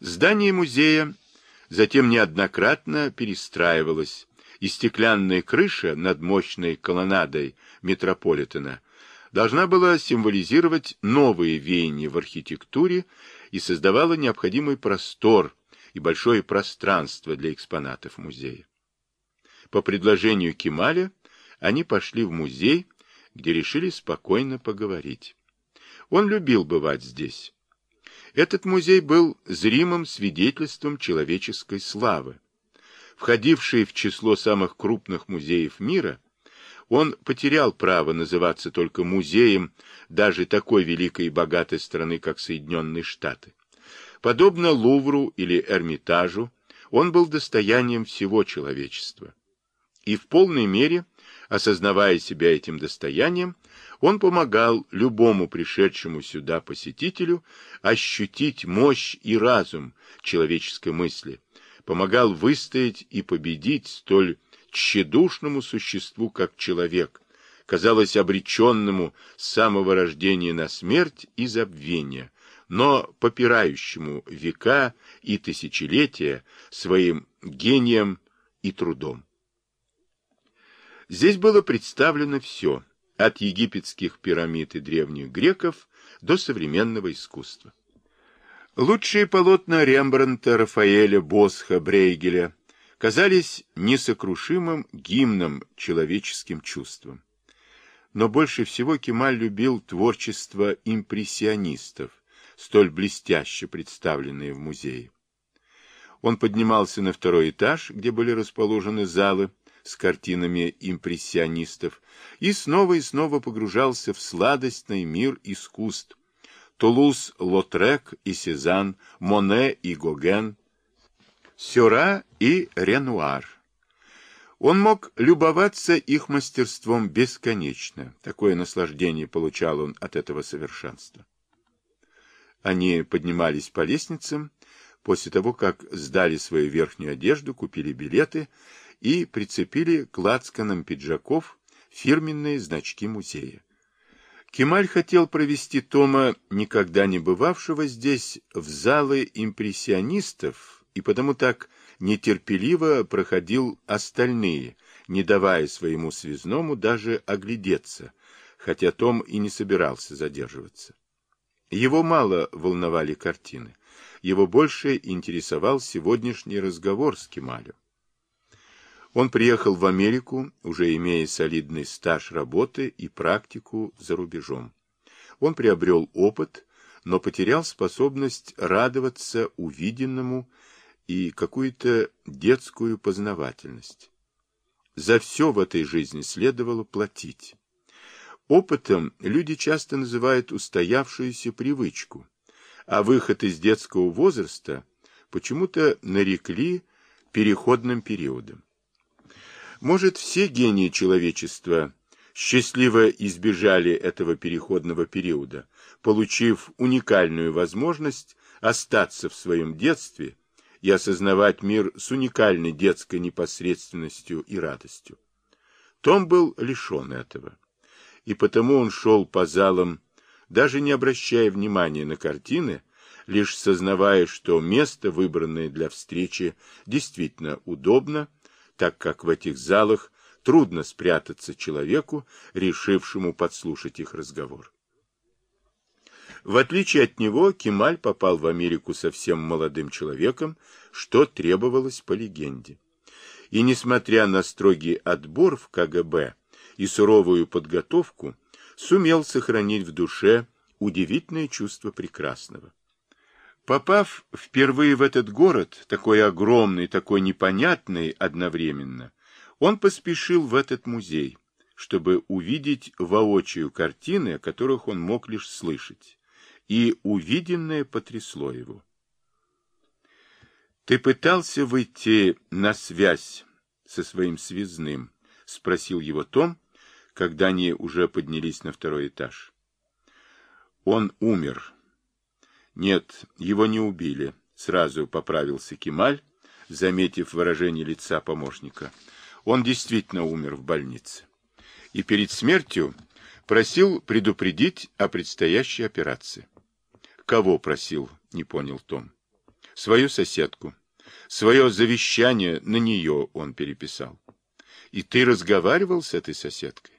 Здание музея затем неоднократно перестраивалось, и стеклянная крыша над мощной колоннадой Метрополитена должна была символизировать новые веяния в архитектуре и создавала необходимый простор и большое пространство для экспонатов музея. По предложению Кемаля они пошли в музей, где решили спокойно поговорить. Он любил бывать здесь. Этот музей был зримым свидетельством человеческой славы. Входивший в число самых крупных музеев мира, он потерял право называться только музеем даже такой великой и богатой страны, как Соединенные Штаты. Подобно Лувру или Эрмитажу, он был достоянием всего человечества. И в полной мере, осознавая себя этим достоянием, он помогал любому пришедшему сюда посетителю ощутить мощь и разум человеческой мысли, помогал выстоять и победить столь тщедушному существу, как человек, казалось обреченному с самого рождения на смерть и забвение, но попирающему века и тысячелетия своим гением и трудом. Здесь было представлено все, от египетских пирамид и древних греков до современного искусства. Лучшие полотна Рембрандта, Рафаэля, Босха, Брейгеля казались несокрушимым гимном человеческим чувствам. Но больше всего Кемаль любил творчество импрессионистов, столь блестяще представленные в музее. Он поднимался на второй этаж, где были расположены залы, с картинами импрессионистов и снова и снова погружался в сладостный мир искусств. Тулуз, Лотрек и Сезанн, Моне и Гоген, Сюра и Ренуар. Он мог любоваться их мастерством бесконечно. Такое наслаждение получал он от этого совершенства. Они поднимались по лестницам, после того, как сдали свою верхнюю одежду, купили билеты и прицепили к лацканам пиджаков фирменные значки музея. Кемаль хотел провести Тома, никогда не бывавшего здесь, в залы импрессионистов, и потому так нетерпеливо проходил остальные, не давая своему связному даже оглядеться, хотя Том и не собирался задерживаться. Его мало волновали картины, его больше интересовал сегодняшний разговор с Кемалем. Он приехал в Америку, уже имея солидный стаж работы и практику за рубежом. Он приобрел опыт, но потерял способность радоваться увиденному и какую-то детскую познавательность. За все в этой жизни следовало платить. Опытом люди часто называют устоявшуюся привычку, а выход из детского возраста почему-то нарекли переходным периодом. Может, все гении человечества счастливо избежали этого переходного периода, получив уникальную возможность остаться в своем детстве и осознавать мир с уникальной детской непосредственностью и радостью. Том был лишен этого, и потому он шел по залам, даже не обращая внимания на картины, лишь сознавая, что место, выбранное для встречи, действительно удобно, так как в этих залах трудно спрятаться человеку, решившему подслушать их разговор. В отличие от него, Кемаль попал в Америку совсем молодым человеком, что требовалось по легенде. И несмотря на строгий отбор в КГБ и суровую подготовку, сумел сохранить в душе удивительное чувство прекрасного. Попав впервые в этот город, такой огромный, такой непонятный одновременно, он поспешил в этот музей, чтобы увидеть воочию картины, о которых он мог лишь слышать, и увиденное потрясло его. «Ты пытался выйти на связь со своим связным?» — спросил его Том, когда они уже поднялись на второй этаж. «Он умер», нет, его не убили, сразу поправился Кемаль, заметив выражение лица помощника. Он действительно умер в больнице. И перед смертью просил предупредить о предстоящей операции. Кого просил, не понял Том. свою соседку. Свое завещание на нее он переписал. И ты разговаривал с этой соседкой?